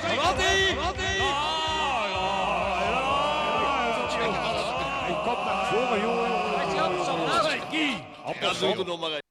Brady! Hij komt naar voren, jongen. Hij gaat zo naar Ski. Appelsom.